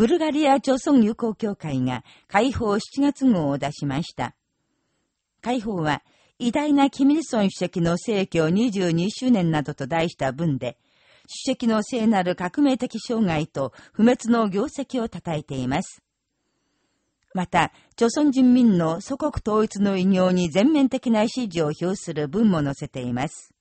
ブルガリア朝鮮友好協会が解放7月号を出しました。解放は、偉大なキミルソン主席の逝去22周年などと題した文で、主席の聖なる革命的障害と不滅の業績を称えています。また、朝鮮人民の祖国統一の偉業に全面的な支持を表する文も載せています。